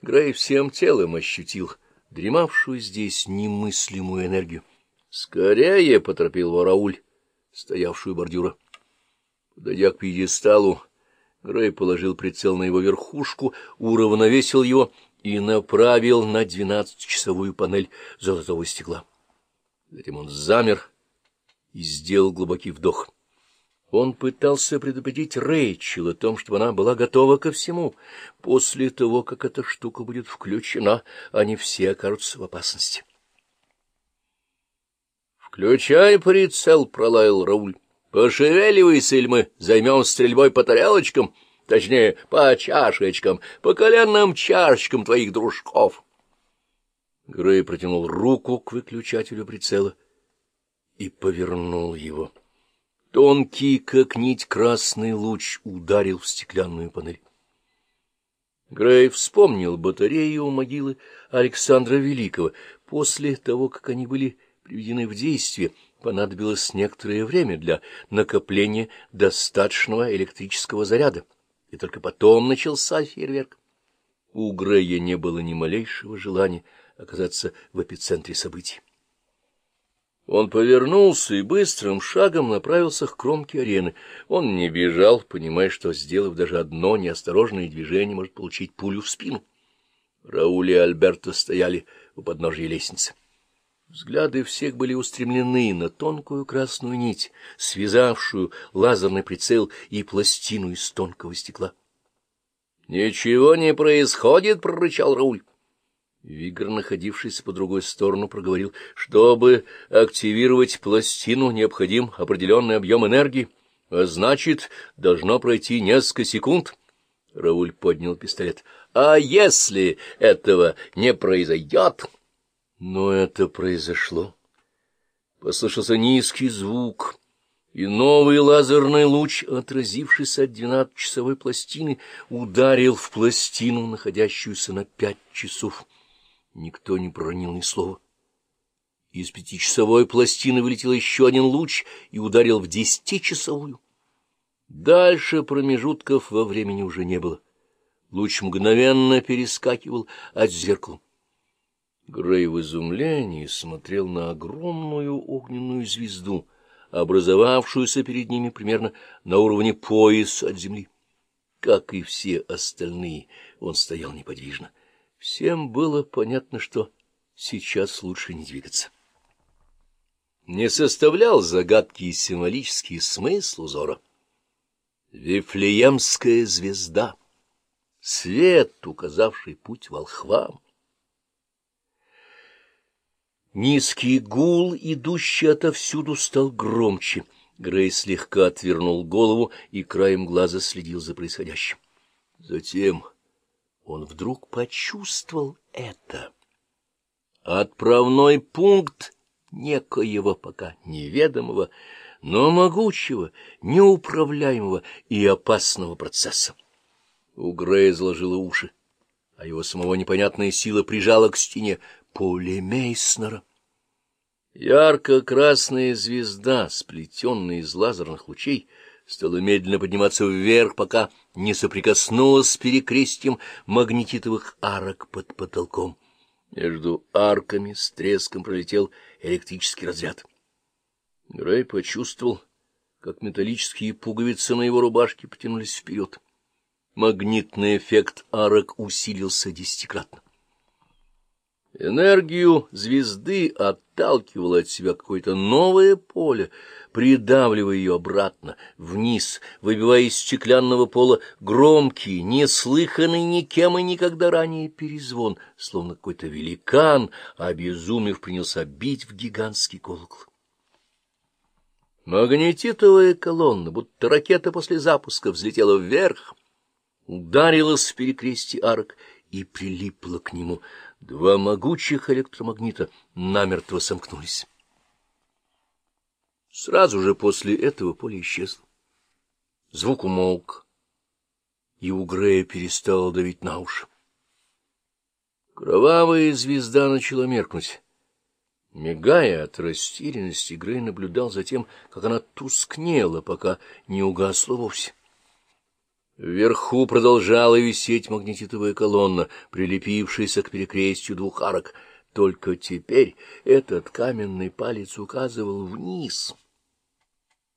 Грей всем телом ощутил дремавшую здесь немыслимую энергию. — Скорее! — поторопил его Рауль, стоявшую бордюра. Подойдя к пьедесталу, Грей положил прицел на его верхушку, уравновесил его и направил на двенадцатичасовую панель золотого стекла. Затем он замер и сделал глубокий вдох. Он пытался предупредить Рэйчел о том, чтобы она была готова ко всему. После того, как эта штука будет включена, они все окажутся в опасности. — Включай прицел, — пролаял Рауль. — Пошевеливайся, или мы займем стрельбой по тарелочкам, точнее, по чашечкам, по коленным чашечкам твоих дружков. Грей протянул руку к выключателю прицела и повернул его. Тонкий, как нить, красный луч ударил в стеклянную панель. Грей вспомнил батарею у могилы Александра Великого. После того, как они были приведены в действие, понадобилось некоторое время для накопления достаточного электрического заряда, и только потом начался фейерверк. У Грея не было ни малейшего желания оказаться в эпицентре событий. Он повернулся и быстрым шагом направился к кромке арены. Он не бежал, понимая, что, сделав даже одно неосторожное движение, может получить пулю в спину. Рауль и Альберто стояли у подножия лестницы. Взгляды всех были устремлены на тонкую красную нить, связавшую лазерный прицел и пластину из тонкого стекла. — Ничего не происходит, — прорычал Рауль. Вигр, находившийся по другой сторону, проговорил, чтобы активировать пластину, необходим определенный объем энергии, а значит, должно пройти несколько секунд. Рауль поднял пистолет. — А если этого не произойдет? Но это произошло. Послышался низкий звук, и новый лазерный луч, отразившийся от двенадцатичасовой пластины, ударил в пластину, находящуюся на пять часов. Никто не проронил ни слова. Из пятичасовой пластины вылетел еще один луч и ударил в десятичасовую. Дальше промежутков во времени уже не было. Луч мгновенно перескакивал от зеркала. Грей в изумлении смотрел на огромную огненную звезду, образовавшуюся перед ними примерно на уровне пояса от земли. Как и все остальные, он стоял неподвижно. Всем было понятно, что сейчас лучше не двигаться. Не составлял загадки и символический смысл узора. Вифлеемская звезда, свет, указавший путь волхвам. Низкий гул, идущий отовсюду, стал громче. Грей слегка отвернул голову и краем глаза следил за происходящим. Затем он вдруг почувствовал это. Отправной пункт некоего пока неведомого, но могучего, неуправляемого и опасного процесса. У Грея заложило уши, а его самого непонятная сила прижала к стене поле Мейснера. Ярко-красная звезда, сплетенная из лазерных лучей, стала медленно подниматься вверх, пока не соприкоснулась с перекрестием магнетитовых арок под потолком. Между арками с треском пролетел электрический разряд. Грей почувствовал, как металлические пуговицы на его рубашке потянулись вперед. Магнитный эффект арок усилился десятикратно. Энергию звезды отталкивало от себя какое-то новое поле, придавливая ее обратно, вниз, выбивая из стеклянного пола громкий, неслыханный никем и никогда ранее перезвон, словно какой-то великан, обезумев, принялся бить в гигантский колокол. Магнетитовая колонна, будто ракета после запуска, взлетела вверх, ударилась в перекрестие арок и прилипла к нему — Два могучих электромагнита намертво сомкнулись. Сразу же после этого поле исчезло. Звук умолк, и у Грея перестало давить на уши. Кровавая звезда начала меркнуть. Мигая от растерянности, Грей наблюдал за тем, как она тускнела, пока не угасла вовсе. Вверху продолжала висеть магнетитовая колонна, прилепившаяся к перекрестью двух арок. Только теперь этот каменный палец указывал вниз —